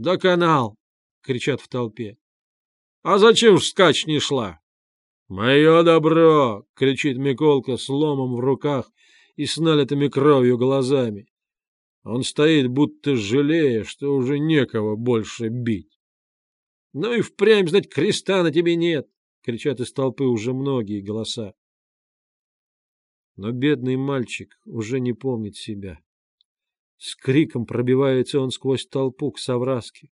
Да канал! — кричат в толпе. — А зачем ж скач не шла? — Мое добро! — кричит Миколка с ломом в руках и с налитыми кровью глазами. Он стоит, будто жалея, что уже некого больше бить. — Ну и впрямь, знать, креста на тебе нет! — кричат из толпы уже многие голоса. Но бедный мальчик уже не помнит себя. С криком пробивается он сквозь толпу к совраске,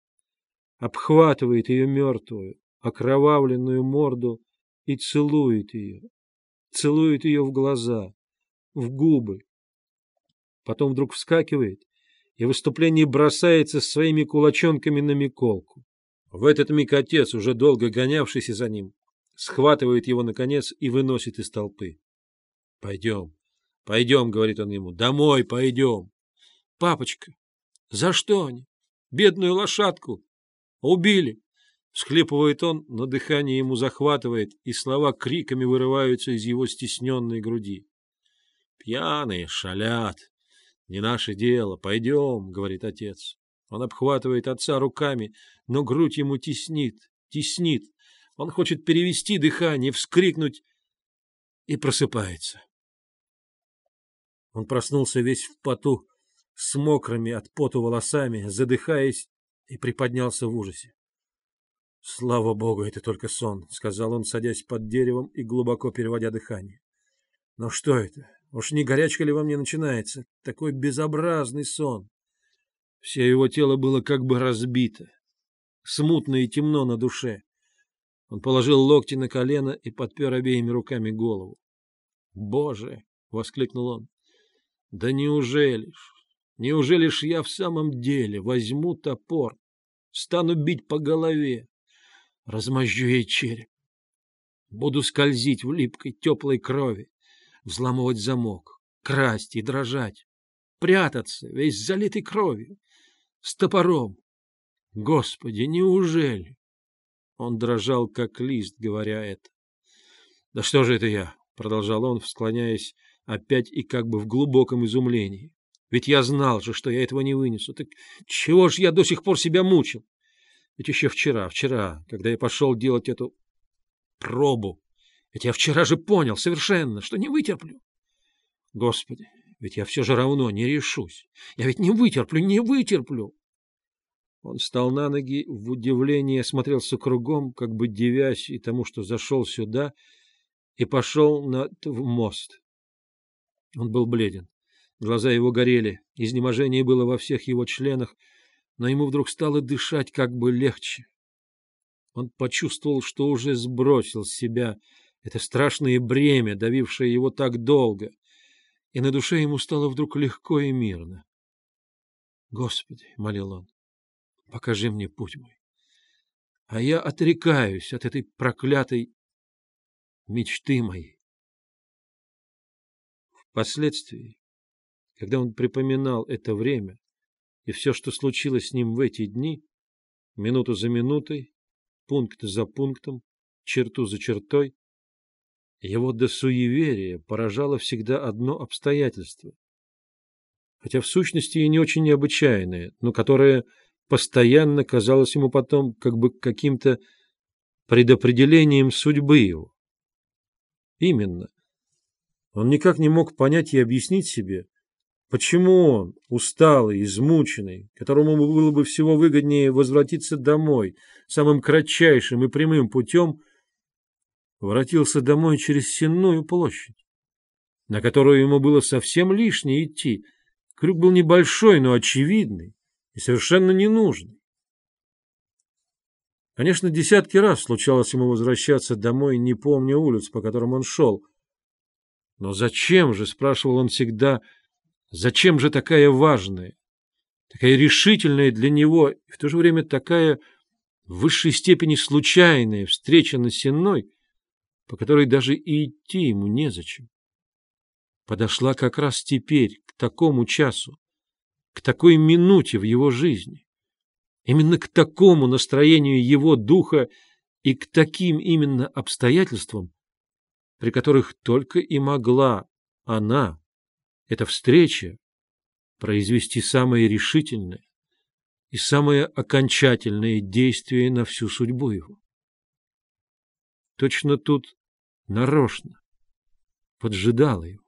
обхватывает ее мертвую, окровавленную морду и целует ее. Целует ее в глаза, в губы. Потом вдруг вскакивает и в выступлении бросается своими кулачонками на Миколку. В этот миг отец, уже долго гонявшийся за ним, схватывает его, наконец, и выносит из толпы. — Пойдем, пойдем, — говорит он ему, — домой пойдем. — Папочка, за что они? Бедную лошадку убили. Схлепывает он, но дыхание ему захватывает, и слова криками вырываются из его стесненной груди. Пьяные, шалят. Не наше дело. Пойдем, — говорит отец. Он обхватывает отца руками, но грудь ему теснит, теснит. Он хочет перевести дыхание, вскрикнуть и просыпается. Он проснулся весь в поту, с мокрыми от поту волосами, задыхаясь, и приподнялся в ужасе. — Слава богу, это только сон, — сказал он, садясь под деревом и глубоко переводя дыхание. — Но что это? Уж не горячка ли во мне начинается? Такой безобразный сон. Все его тело было как бы разбито, смутно и темно на душе. Он положил локти на колено и подпер обеими руками голову. «Боже!» — воскликнул он. «Да неужели ж, неужели ж я в самом деле возьму топор, стану бить по голове, размозжу ей череп, буду скользить в липкой теплой крови, взламывать замок, красть и дрожать, прятаться, весь залитый кровью, с топором. Господи, неужели?» Он дрожал, как лист, говоря это. — Да что же это я? — продолжал он, склоняясь опять и как бы в глубоком изумлении. — Ведь я знал же, что я этого не вынесу. Так чего ж я до сих пор себя мучил? Ведь еще вчера, вчера, когда я пошел делать эту пробу, ведь я вчера же понял совершенно, что не вытерплю. Господи, ведь я все же равно не решусь. Я ведь не вытерплю, не вытерплю. Он встал на ноги, в удивлении осмотрелся кругом, как бы девясь и тому, что зашел сюда, и пошел на мост. Он был бледен, глаза его горели, изнеможение было во всех его членах, но ему вдруг стало дышать как бы легче. Он почувствовал, что уже сбросил с себя это страшное бремя, давившее его так долго, и на душе ему стало вдруг легко и мирно. «Господи!» — молил он покажи мне путь мой. А я отрекаюсь от этой проклятой мечты моей. Впоследствии, когда он припоминал это время и все, что случилось с ним в эти дни, минуту за минутой, пункт за пунктом, черту за чертой, его до суеверия поражало всегда одно обстоятельство, хотя в сущности и не очень необычайное, но которое постоянно казалось ему потом как бы каким-то предопределением судьбы его. Именно. Он никак не мог понять и объяснить себе, почему он, усталый, измученный, которому было бы всего выгоднее возвратиться домой самым кратчайшим и прямым путем, воротился домой через Сенную площадь, на которую ему было совсем лишнее идти. Крюк был небольшой, но очевидный и совершенно ненужный. Конечно, десятки раз случалось ему возвращаться домой, не помня улиц, по которым он шел. Но зачем же, спрашивал он всегда, зачем же такая важная, такая решительная для него и в то же время такая в высшей степени случайная встреча на Сенной, по которой даже и идти ему незачем? Подошла как раз теперь, к такому часу, к такой минуте в его жизни, именно к такому настроению его духа и к таким именно обстоятельствам, при которых только и могла она, эта встреча, произвести самое решительное и самое окончательное действие на всю судьбу его. Точно тут нарочно поджидала его.